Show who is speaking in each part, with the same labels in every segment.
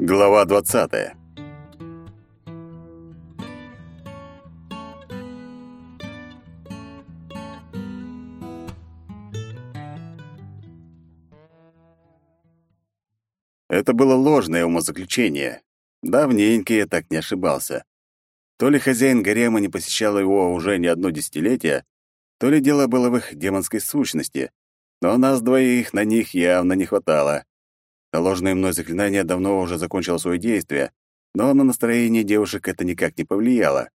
Speaker 1: Глава 20. Это было ложное умозаключение. Давненько я так не ошибался. То ли хозяин гарема не посещал его уже не одно десятилетие, то ли дело было в их демонской сущности, но нас двоих на них явно не хватало. Наложенное мной заклинание давно уже закончило свое действие, но на настроение девушек это никак не повлияло.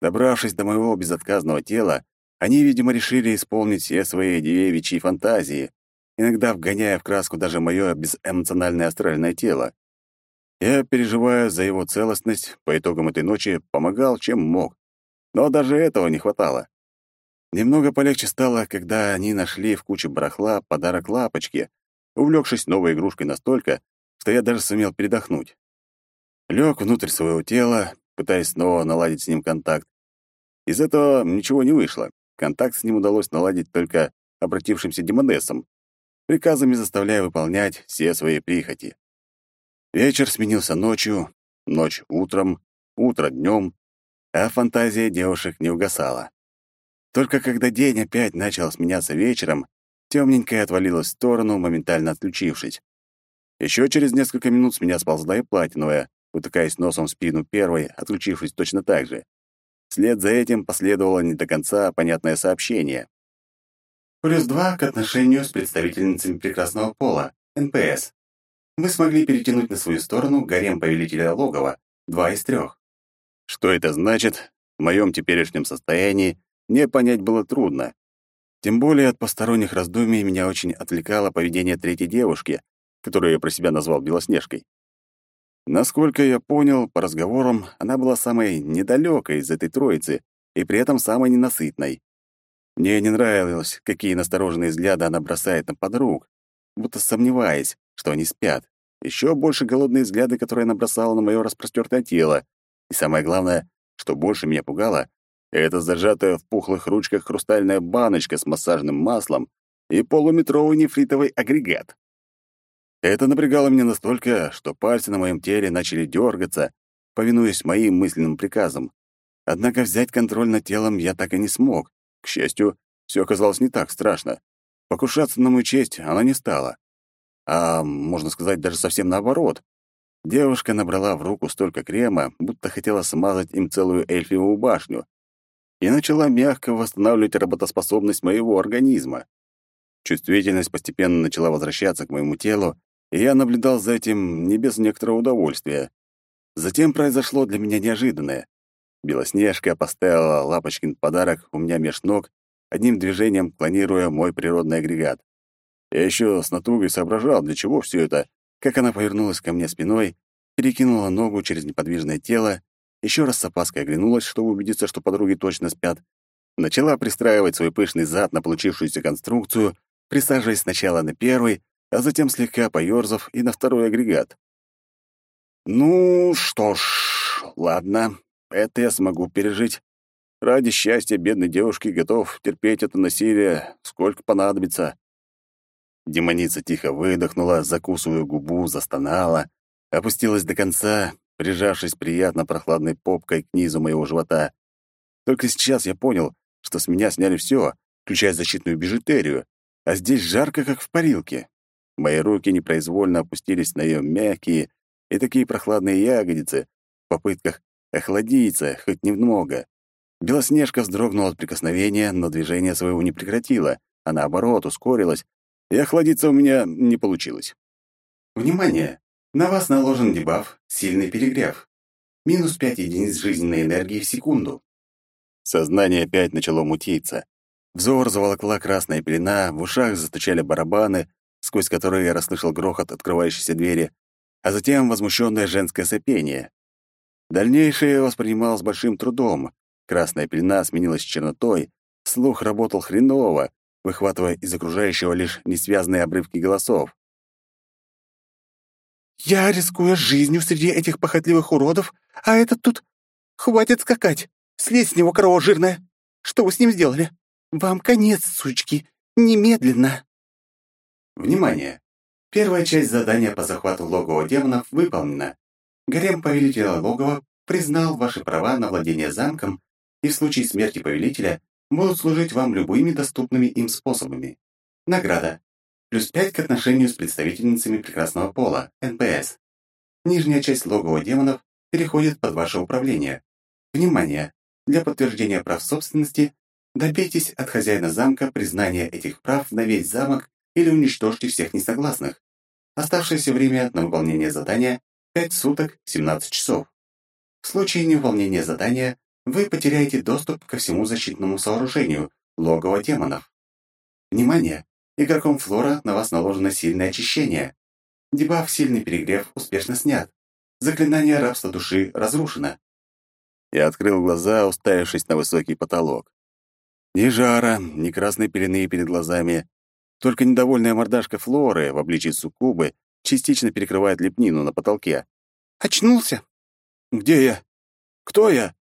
Speaker 1: Добравшись до моего безотказного тела, они, видимо, решили исполнить все свои девичьи фантазии, иногда вгоняя в краску даже мое безэмоциональное астральное тело. Я, переживая за его целостность, по итогам этой ночи помогал, чем мог. Но даже этого не хватало. Немного полегче стало, когда они нашли в куче барахла подарок лапочки, увлекшись новой игрушкой настолько, что я даже сумел передохнуть. Лег внутрь своего тела, пытаясь снова наладить с ним контакт. Из этого ничего не вышло. Контакт с ним удалось наладить только обратившимся демонессом, приказами заставляя выполнять все свои прихоти. Вечер сменился ночью, ночь — утром, утро — днем, а фантазия девушек не угасала. Только когда день опять начал сменяться вечером, темненькая отвалилась в сторону, моментально отключившись. Еще через несколько минут с меня сползла и платиновая, утыкаясь носом в спину первой, отключившись точно так же. Вслед за этим последовало не до конца понятное сообщение.
Speaker 2: Плюс два к отношению с представительницами прекрасного пола, НПС. Вы смогли перетянуть на свою сторону гарем повелителя логова, два из трех.
Speaker 1: Что это значит? В моем теперешнем состоянии мне понять было трудно. Тем более от посторонних раздумий меня очень отвлекало поведение третьей девушки, которую я про себя назвал Белоснежкой. Насколько я понял, по разговорам, она была самой недалекой из этой троицы и при этом самой ненасытной. Мне не нравилось, какие настороженные взгляды она бросает на подруг, будто сомневаясь, что они спят. Еще больше голодные взгляды, которые она бросала на мое распростертое тело. И самое главное, что больше меня пугало, это зажатая в пухлых ручках хрустальная баночка с массажным маслом и полуметровый нефритовый агрегат. Это напрягало меня настолько, что пальцы на моем теле начали дергаться, повинуясь моим мысленным приказам. Однако взять контроль над телом я так и не смог. К счастью, все оказалось не так страшно. Покушаться на мою честь она не стала. А, можно сказать, даже совсем наоборот. Девушка набрала в руку столько крема, будто хотела смазать им целую эльфивую башню, и начала мягко восстанавливать работоспособность моего организма. Чувствительность постепенно начала возвращаться к моему телу, и я наблюдал за этим не без некоторого удовольствия. Затем произошло для меня неожиданное. Белоснежка поставила Лапочкин подарок у меня меж ног, одним движением клонируя мой природный агрегат. Я еще с натугой соображал, для чего все это, как она повернулась ко мне спиной, перекинула ногу через неподвижное тело, еще раз с опаской оглянулась, чтобы убедиться, что подруги точно спят, начала пристраивать свой пышный зад на получившуюся конструкцию, присаживаясь сначала на первый, а затем слегка поёрзав и на второй агрегат. «Ну, что ж, ладно, это я смогу пережить. Ради счастья бедной девушки готов терпеть это насилие, сколько понадобится». Демоница тихо выдохнула, закусывая губу, застонала, опустилась до конца, прижавшись приятно прохладной попкой к низу моего живота. Только сейчас я понял, что с меня сняли все, включая защитную бижутерию, а здесь жарко, как в парилке. Мои руки непроизвольно опустились на ее мягкие и такие прохладные ягодицы в попытках охладиться хоть немного. Белоснежка вздрогнула от прикосновения, но движение своего не прекратила, а наоборот ускорилась, и охладиться у меня не получилось.
Speaker 2: Внимание! На вас наложен дебаф «Сильный перегрев». Минус 5 единиц жизненной энергии в секунду.
Speaker 1: Сознание опять начало мутиться. Взор заволокла красная пелена, в ушах застучали барабаны, сквозь которые я расслышал грохот открывающейся двери, а затем возмущенное женское сопение. Дальнейшее я воспринимал с большим трудом. Красная пелена сменилась чернотой, слух работал хреново, выхватывая из окружающего лишь несвязные обрывки голосов.
Speaker 3: «Я рискую жизнью среди этих похотливых уродов, а этот тут... Хватит скакать! Слезь с него, корова жирная! Что вы с ним сделали? Вам конец, сучки! Немедленно!»
Speaker 2: Внимание! Первая часть задания по захвату логова демонов выполнена. Гарем повелителя логова признал ваши права на владение замком и в случае смерти повелителя будут служить вам любыми доступными им способами. Награда. Плюс 5 к отношению с представительницами прекрасного пола, НПС. Нижняя часть логова демонов переходит под ваше управление. Внимание! Для подтверждения прав собственности добейтесь от хозяина замка признания этих прав на весь замок или уничтожьте всех несогласных. Оставшееся время на выполнение задания — 5 суток, 17 часов. В случае невыполнения задания вы потеряете доступ ко всему защитному сооружению, логово демонов. Внимание! Игроком Флора на вас наложено сильное очищение. Дебаф «Сильный перегрев» успешно снят. Заклинание рабства души разрушено.
Speaker 1: Я открыл глаза, уставившись на высокий потолок. Ни жара, ни красной пелены перед глазами. Только недовольная мордашка Флоры в обличии суккубы частично перекрывает лепнину на потолке.
Speaker 3: «Очнулся?»
Speaker 1: «Где я? Кто я?»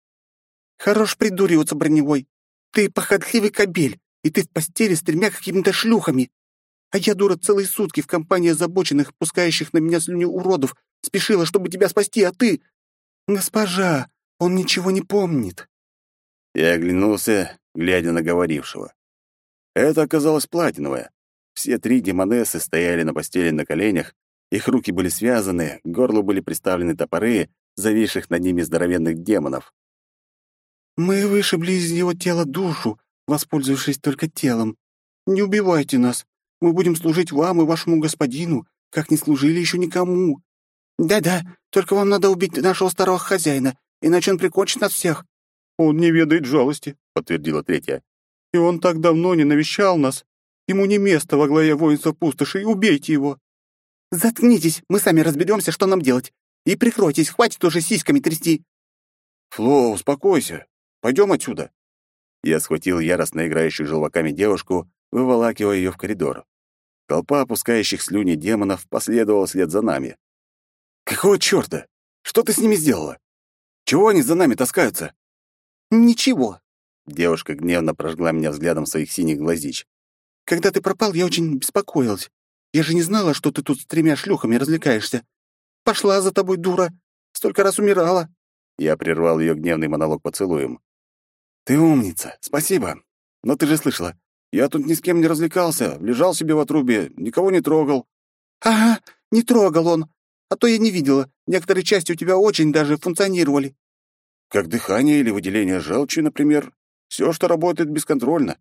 Speaker 3: Хорош придуриваться, броневой. Ты похотливый кобель, и ты в постели с тремя какими-то шлюхами. А я, дура, целые сутки в компании озабоченных, пускающих на меня слюни уродов, спешила, чтобы тебя спасти, а ты... Госпожа, он ничего не помнит.
Speaker 1: Я оглянулся, глядя на говорившего. Это оказалось платиновое. Все три демонессы стояли на постели на коленях, их руки были связаны, к горлу были приставлены топоры, зависших над ними здоровенных демонов.
Speaker 3: Мы вышибли из его тела душу, воспользовавшись только телом. Не убивайте нас. Мы будем служить вам и вашему господину, как не служили еще никому. Да-да, только вам надо убить нашего старого хозяина, иначе он прикончит нас всех.
Speaker 1: Он не ведает жалости, подтвердила третья.
Speaker 3: И он так давно не навещал нас. Ему не место во главе воинства пустоши, и убейте его. Заткнитесь, мы сами разберемся, что нам делать. И прикройтесь, хватит уже сиськами трясти.
Speaker 1: Фло, успокойся. Пойдем отсюда!» Я схватил яростно играющую желваками девушку, выволакивая ее в коридор. Толпа опускающих слюни демонов последовала вслед за нами. «Какого чёрта? Что ты с ними сделала? Чего они за нами таскаются?»
Speaker 3: «Ничего».
Speaker 1: Девушка гневно прожгла меня взглядом своих синих глазич.
Speaker 3: «Когда ты пропал, я очень беспокоилась. Я же не знала, что ты тут с тремя шлюхами развлекаешься. Пошла за тобой, дура. Столько раз умирала».
Speaker 1: Я прервал ее гневный монолог поцелуем. «Ты умница, спасибо. Но ты же слышала, я тут ни с кем не развлекался, лежал себе в отрубе, никого не трогал».
Speaker 3: «Ага, не трогал он. А то я не видела. Некоторые части у тебя очень даже функционировали».
Speaker 1: «Как дыхание или выделение желчи, например. Все, что работает бесконтрольно.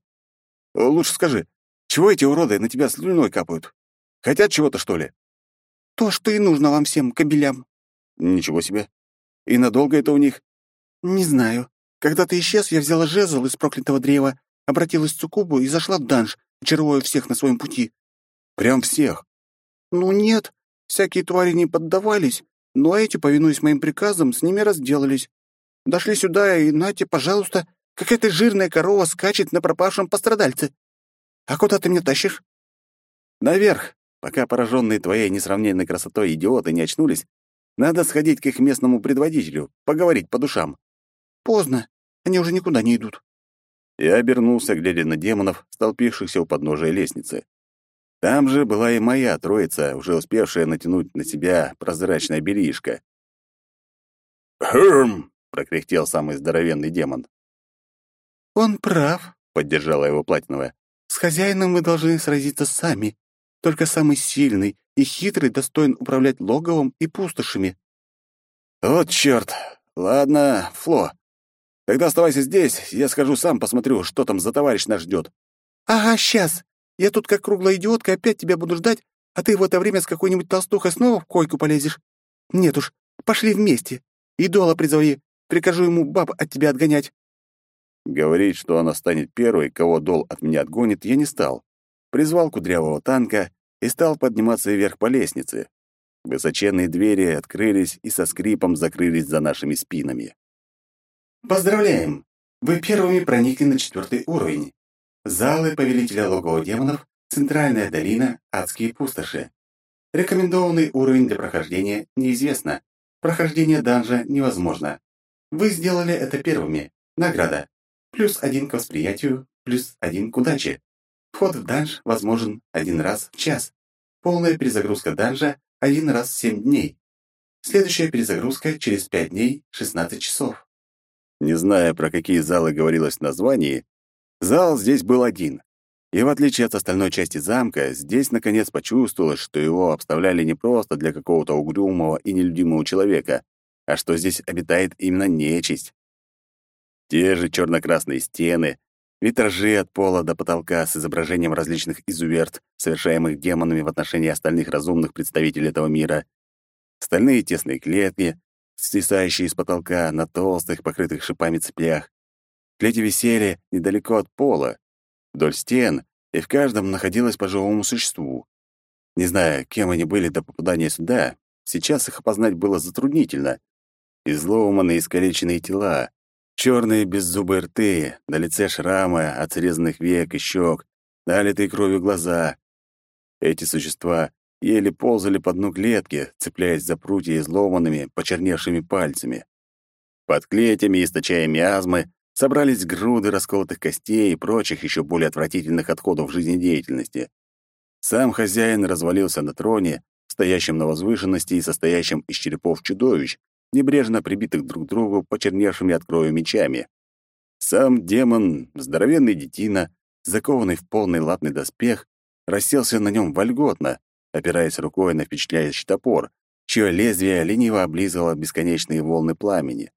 Speaker 1: Лучше скажи, чего эти уроды на тебя слюной капают? Хотят чего-то, что ли?»
Speaker 3: «То, что и нужно вам всем, кобелям».
Speaker 1: «Ничего себе. И надолго это у них?»
Speaker 3: «Не знаю. Когда ты исчез, я взяла жезл из проклятого древа, обратилась в Цукубу и зашла в данж, очаровывая всех на своем пути.
Speaker 1: Прям всех?
Speaker 3: Ну нет, всякие твари не поддавались, но эти, повинуясь моим приказам, с ними разделались. Дошли сюда, и нате, пожалуйста, какая-то жирная корова скачет на пропавшем пострадальце. А куда ты меня тащишь?
Speaker 1: Наверх, пока пораженные твоей несравненной красотой идиоты не очнулись, надо сходить к их местному предводителю, поговорить по душам.
Speaker 3: Поздно. Они уже никуда не идут.
Speaker 1: Я обернулся, глядя на демонов, столпившихся у подножия лестницы. Там же была и моя троица, уже успевшая натянуть на себя прозрачное бельишко. «Хм!» — прокряхтел самый здоровенный демон.
Speaker 3: «Он прав», —
Speaker 1: поддержала его Платиновая.
Speaker 3: «С хозяином мы должны сразиться сами. Только самый сильный и хитрый достоин управлять логовом и пустошами».
Speaker 1: «Вот чёрт! Ладно, Фло, Тогда оставайся здесь, я скажу сам, посмотрю, что там за товарищ нас ждет.
Speaker 3: «Ага, сейчас. Я тут как круглая идиотка опять тебя буду ждать, а ты в это время с какой-нибудь толстухой снова в койку полезешь. Нет уж, пошли вместе. Идола призови, прикажу ему баб от тебя отгонять».
Speaker 1: Говорить, что она станет первой, кого Дол от меня отгонит, я не стал. Призвал кудрявого танка и стал подниматься вверх по лестнице. Высоченные двери открылись и со скрипом закрылись за нашими спинами.
Speaker 2: Поздравляем! Вы первыми проникли на четвертый уровень. Залы Повелителя Логова Демонов, Центральная долина, Адские пустоши. Рекомендованный уровень для прохождения неизвестно. Прохождение данжа невозможно. Вы сделали это первыми. Награда. Плюс один к восприятию, плюс один к удаче. Вход в данж возможен один раз в час. Полная перезагрузка данжа один раз в 7 дней. Следующая перезагрузка через 5 дней 16 часов.
Speaker 1: Не зная, про какие залы говорилось в названии, зал здесь был один. И в отличие от остальной части замка, здесь наконец почувствовалось, что его обставляли не просто для какого-то угрюмого и нелюдимого человека, а что здесь обитает именно нечисть. Те же черно-красные стены, витражи от пола до потолка с изображением различных изуверт, совершаемых демонами в отношении остальных разумных представителей этого мира, стальные тесные клетки, свисающие с потолка на толстых, покрытых шипами цеплях. Клети висели недалеко от пола, вдоль стен, и в каждом находилось по живому существу. Не знаю, кем они были до попадания сюда, сейчас их опознать было затруднительно. Изломанные искалеченные тела, черные беззубые рты, на лице шрамы от срезанных век и щек, налитые кровью глаза. Эти существа еле ползали по дну клетки, цепляясь за прутья изломанными, почерневшими пальцами. Под клетями, источая миазмы, собрались груды расколотых костей и прочих еще более отвратительных отходов жизнедеятельности. Сам хозяин развалился на троне, стоящем на возвышенности и состоящем из черепов чудовищ, небрежно прибитых друг к другу почерневшими от крови мечами. Сам демон, здоровенный детина, закованный в полный латный доспех, расселся на нем вольготно, опираясь рукой на впечатляющий топор, чье лезвие лениво облизывало бесконечные волны пламени.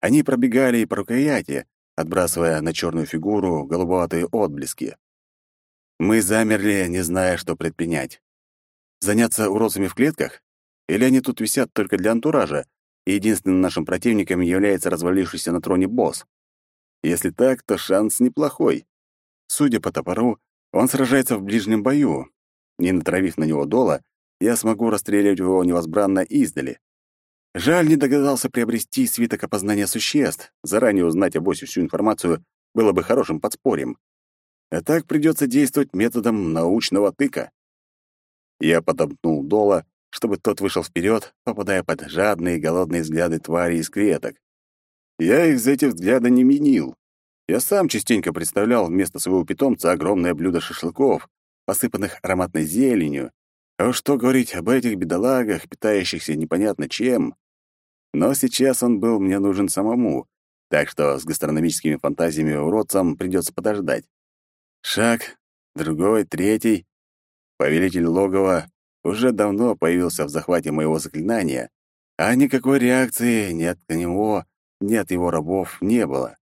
Speaker 1: Они пробегали и по рукояти, отбрасывая на черную фигуру голубоватые отблески. Мы замерли, не зная, что предпринять. Заняться уродцами в клетках? Или они тут висят только для антуража, и единственным нашим противником является развалившийся на троне босс? Если так, то шанс неплохой. Судя по топору, он сражается в ближнем бою. Не натравив на него дола, я смогу расстреливать его невозбранно издали. Жаль, не догадался приобрести свиток опознания существ. Заранее узнать о боссе всю информацию было бы хорошим подспорьем. А так придется действовать методом научного тыка. Я подопнул Дола, чтобы тот вышел вперед, попадая под жадные голодные взгляды твари из клеток. Я их за эти взгляды не менил. Я сам частенько представлял вместо своего питомца огромное блюдо шашлыков, посыпанных ароматной зеленью. А уж что говорить об этих бедолагах, питающихся непонятно чем. Но сейчас он был мне нужен самому, так что с гастрономическими фантазиями уродцам придется подождать. Шаг, другой, третий. Повелитель логова уже давно появился в захвате моего заклинания, а никакой реакции ни от него, ни от его рабов не было.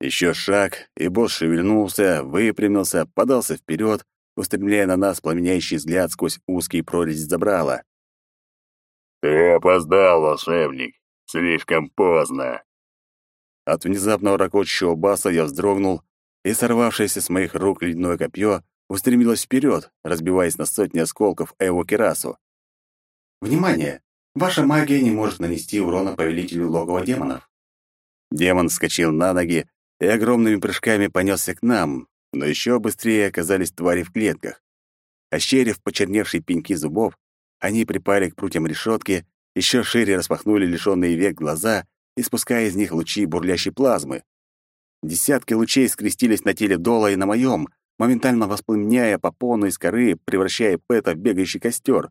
Speaker 1: Еще шаг, и босс шевельнулся, выпрямился, подался вперед, устремляя на нас пламеняющий взгляд сквозь узкий прорезь забрала.
Speaker 4: «Ты опоздал, волшебник. Слишком поздно».
Speaker 1: От внезапного ракочущего баса я вздрогнул, и сорвавшееся с моих рук ледяное копье устремилось вперед, разбиваясь на сотни осколков его керасу.
Speaker 2: Внимание! Ваша магия не может нанести урона повелителю логова демонов.
Speaker 1: Демон вскочил на ноги и огромными прыжками понесся к нам, но еще быстрее оказались твари в клетках. Ощерив почерневшие пеньки зубов, они припали к прутьям решетки, еще шире распахнули лишенные век глаза, испуская из них лучи бурлящей плазмы. Десятки лучей скрестились на теле Дола и на моем, моментально воспламеняя попону из коры, превращая Пэта в бегающий костер.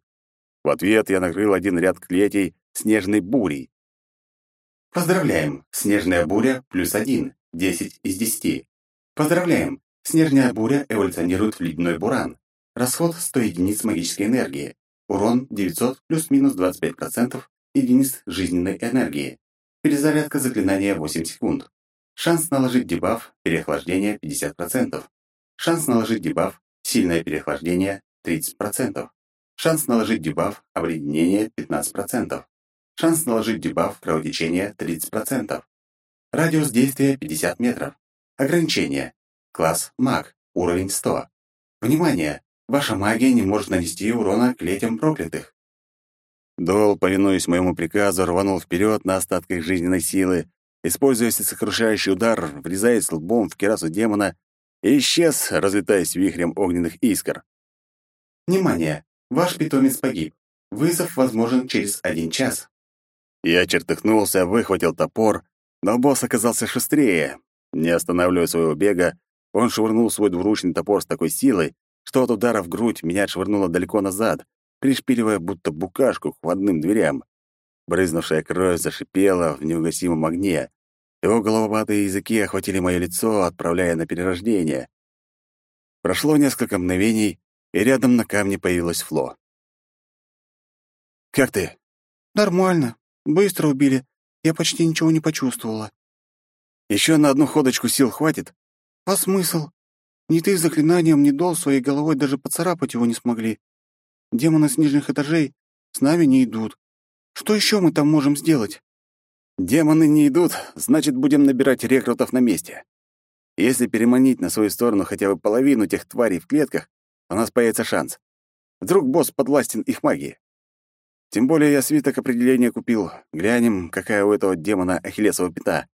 Speaker 1: В ответ я накрыл один ряд клетей снежной бурей.
Speaker 2: Поздравляем! Снежная буря плюс один, десять из десяти. Поздравляем! Снежная буря эволюционирует в ледяной буран. Расход 100 единиц магической энергии. Урон 900 плюс-минус 25% единиц жизненной энергии. Перезарядка заклинания 8 секунд. Шанс наложить дебаф переохлаждение 50%. Шанс наложить дебаф сильное переохлаждение 30%. Шанс наложить дебаф обледенение 15%. Шанс наложить дебаф кровотечение 30%. Радиус действия 50 метров. Ограничение. Класс маг. Уровень 100. Внимание! Ваша магия не может нанести урона клетям проклятых.
Speaker 1: Дол, повинуясь моему приказу, рванул вперед на остатках жизненной силы, используя сокрушающий удар, врезаясь лбом в керасу демона, и исчез, разлетаясь вихрем огненных искр.
Speaker 2: Внимание! Ваш питомец погиб. Вызов возможен через один час.
Speaker 1: Я чертыхнулся, выхватил топор, но босс оказался шустрее. Не останавливая своего бега, он швырнул свой двуручный топор с такой силой, что от удара в грудь меня отшвырнуло далеко назад, пришпиливая будто букашку к входным дверям. Брызнувшая кровь зашипела в неугасимом огне. Его голововатые языки охватили мое лицо, отправляя на перерождение. Прошло несколько мгновений, и рядом на камне появилась Фло. «Как ты?»
Speaker 3: «Нормально. Быстро убили. Я почти ничего не почувствовала».
Speaker 1: «Еще на одну ходочку сил хватит?»
Speaker 3: «А смысл? Ни ты заклинанием, ни дол своей головой даже поцарапать его не смогли. Демоны с нижних этажей с нами не идут. Что еще мы там можем сделать?»
Speaker 1: «Демоны не идут, значит, будем набирать рекрутов на месте. Если переманить на свою сторону хотя бы половину тех тварей в клетках, у нас появится шанс. Вдруг босс подвластен их магии. Тем более я свиток определения купил. Глянем, какая у этого демона ахиллесова пята.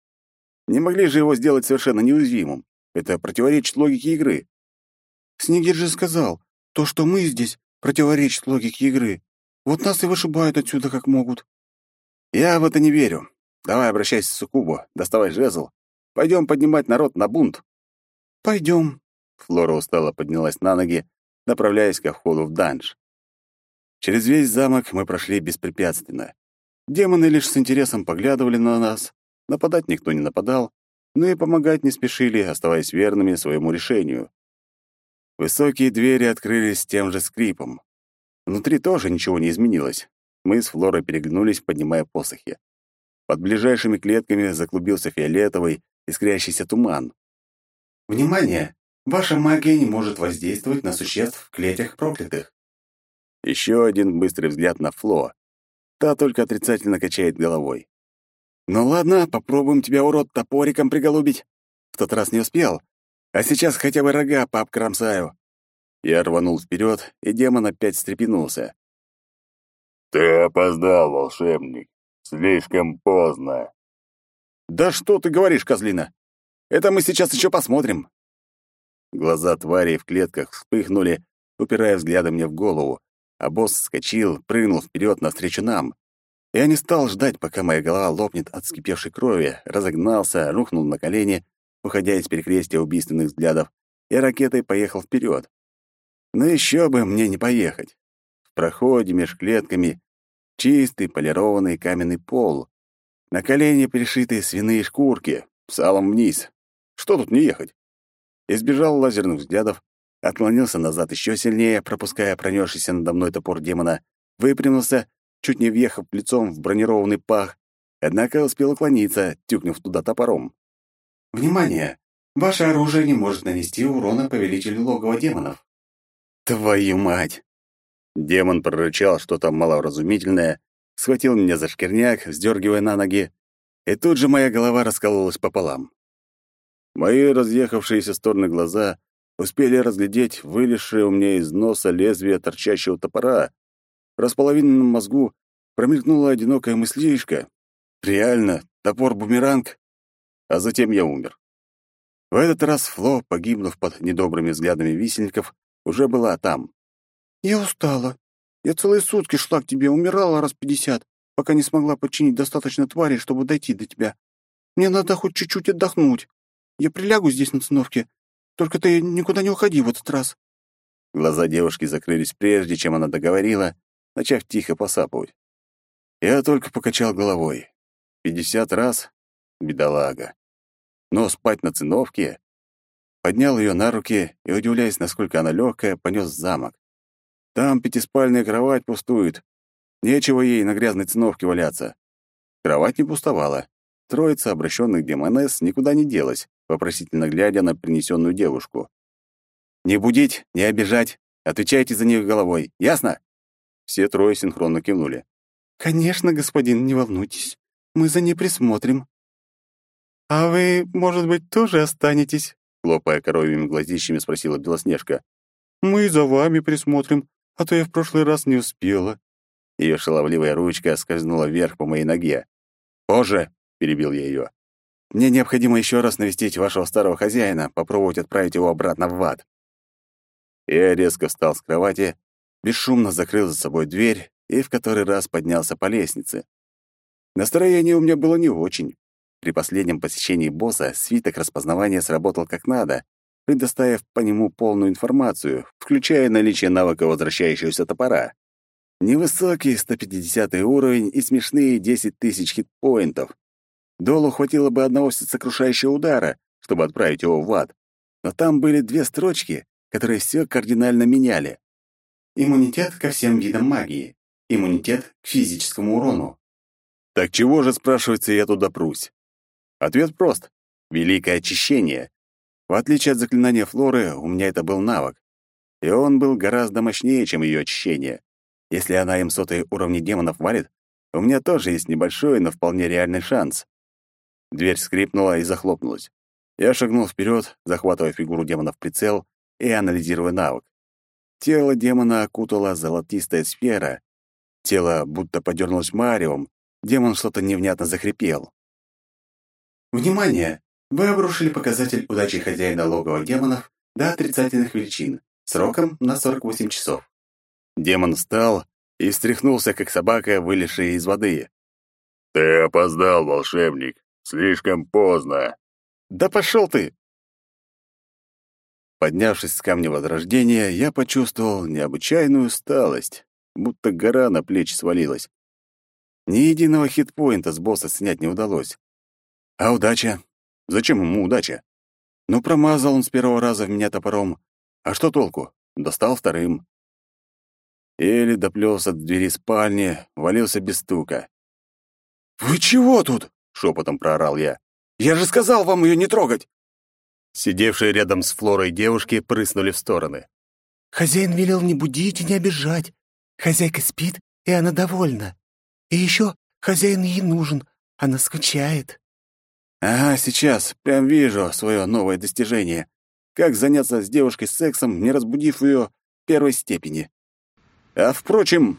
Speaker 1: Не могли же его сделать совершенно неуязвимым. Это противоречит логике игры.
Speaker 3: Снегирь же сказал, то, что мы здесь, противоречит логике игры. Вот нас и вышибают отсюда как могут.
Speaker 1: Я в это не верю. Давай обращайся к Сукубу, доставай жезл. Пойдем поднимать народ на бунт.
Speaker 3: Пойдем.
Speaker 1: Флора устало поднялась на ноги, направляясь ко входу в данж. Через весь замок мы прошли беспрепятственно. Демоны лишь с интересом поглядывали на нас. Нападать никто не нападал, но и помогать не спешили, оставаясь верными своему решению. Высокие двери открылись тем же скрипом. Внутри тоже ничего не изменилось. Мы с Флорой переглянулись, поднимая посохи. Под ближайшими клетками заклубился фиолетовый, искрящийся туман.
Speaker 2: «Внимание! Ваша магия не может воздействовать на существ в клетях проклятых.
Speaker 1: Еще один быстрый взгляд на Фло. Та только отрицательно качает головой. «Ну ладно, попробуем тебя, урод, топориком приголубить. В тот раз не успел. А сейчас хотя бы рога пообкромсаю». Я рванул вперед, и демон опять встрепенулся.
Speaker 4: «Ты опоздал, волшебник. Слишком поздно».
Speaker 1: «Да что ты говоришь, козлина? Это мы сейчас еще посмотрим». Глаза твари в клетках вспыхнули, упирая взглядом мне в голову, а босс вскочил, прыгнул вперед навстречу нам. Я не стал ждать, пока моя голова лопнет от вскипевшей крови, разогнался, рухнул на колени, уходя из перекрестия убийственных взглядов, и ракетой поехал вперед. Но еще бы мне не поехать. В проходе меж клетками чистый полированный каменный пол. На колени пришиты свиные шкурки, салом вниз. Что тут не ехать? Избежал лазерных взглядов, отклонился назад еще сильнее, пропуская пронесшийся надо мной топор демона, выпрямился, чуть не въехав лицом в бронированный пах, однако успел уклониться, тюкнув туда топором.
Speaker 2: «Внимание! Ваше оружие не может нанести урона повелителю логова демонов».
Speaker 1: «Твою мать!» Демон прорычал что-то малоразумительное, схватил меня за шкирняк, сдергивая на ноги, и тут же моя голова раскололась пополам. Мои разъехавшиеся стороны глаза успели разглядеть вылезшее у меня из носа лезвие торчащего топора. Располовиненном мозгу промелькнула одинокая мыслишка. Реально, топор-бумеранг. А затем я умер. В этот раз Фло, погибнув под недобрыми взглядами висельников, уже была там.
Speaker 3: «Я устала. Я целые сутки шла к тебе, умирала раз пятьдесят, пока не смогла подчинить достаточно тварей, чтобы дойти до тебя. Мне надо хоть чуть-чуть отдохнуть. Я прилягу здесь на циновке, только ты никуда не уходи в этот раз».
Speaker 1: Глаза девушки закрылись прежде, чем она договорила, начав тихо посапывать. Я только покачал головой. Пятьдесят раз — бедолага. Но спать на циновке... Поднял ее на руки и, удивляясь, насколько она легкая, понес в замок. Там пятиспальная кровать пустует. Нечего ей на грязной циновке валяться. Кровать не пустовала. Троица обращенных демонесс никуда не делась вопросительно глядя на принесенную девушку. «Не будить, не обижать. Отвечайте за них головой. Ясно?» Все трое синхронно кивнули.
Speaker 3: «Конечно, господин, не волнуйтесь. Мы за ней присмотрим». «А вы, может быть, тоже останетесь?»
Speaker 1: Хлопая коровьими глазищами, спросила Белоснежка.
Speaker 3: «Мы за вами присмотрим, а то я в прошлый раз не успела».
Speaker 1: Ее шаловливая ручка скользнула вверх по моей ноге. «Позже!» — перебил я ее. Мне необходимо еще раз навестить вашего старого хозяина, попробовать отправить его обратно в ад». Я резко встал с кровати, бесшумно закрыл за собой дверь и в который раз поднялся по лестнице. Настроение у меня было не очень. При последнем посещении босса свиток распознавания сработал как надо, предоставив по нему полную информацию, включая наличие навыка возвращающегося топора. Невысокий 150 уровень и смешные 10 тысяч хитпоинтов. Долу хватило бы одного сокрушающего удара, чтобы отправить его в ад. Но там были две строчки, которые все кардинально меняли.
Speaker 2: Иммунитет ко всем видам магии. Иммунитет к физическому урону.
Speaker 1: Так чего же, спрашивается, я туда прусь? Ответ прост. Великое очищение. В отличие от заклинания Флоры, у меня это был навык. И он был гораздо мощнее, чем ее очищение. Если она им сотые уровни демонов валит, у меня тоже есть небольшой, но вполне реальный шанс. Дверь скрипнула и захлопнулась. Я шагнул вперед, захватывая фигуру демона в прицел и анализируя навык. Тело демона окутала золотистая сфера. Тело будто подернулось маревом. Демон что-то невнятно захрипел.
Speaker 2: Внимание! Вы обрушили показатель удачи хозяина логова демонов до отрицательных величин, сроком на 48 часов.
Speaker 1: Демон встал и встряхнулся, как собака, вылезшая из воды.
Speaker 4: «Ты опоздал, волшебник. Слишком поздно».
Speaker 1: «Да пошел ты!» Поднявшись с камня Возрождения, я почувствовал необычайную усталость, будто гора на плечи свалилась. Ни единого хитпоинта с босса снять не удалось. А удача? Зачем ему удача? Ну, промазал он с первого раза в меня топором. А что толку? Достал вторым. Еле доплелся до двери спальни, валился без стука. «Вы чего тут?» — шепотом проорал я. «Я же сказал вам ее не трогать!» Сидевшие рядом с Флорой девушки прыснули в стороны.
Speaker 3: «Хозяин велел не будить и не обижать. Хозяйка спит, и она довольна. И еще хозяин ей нужен, она скучает».
Speaker 1: «Ага, сейчас, прям вижу свое новое достижение. Как заняться с девушкой сексом, не разбудив ее первой степени. А впрочем,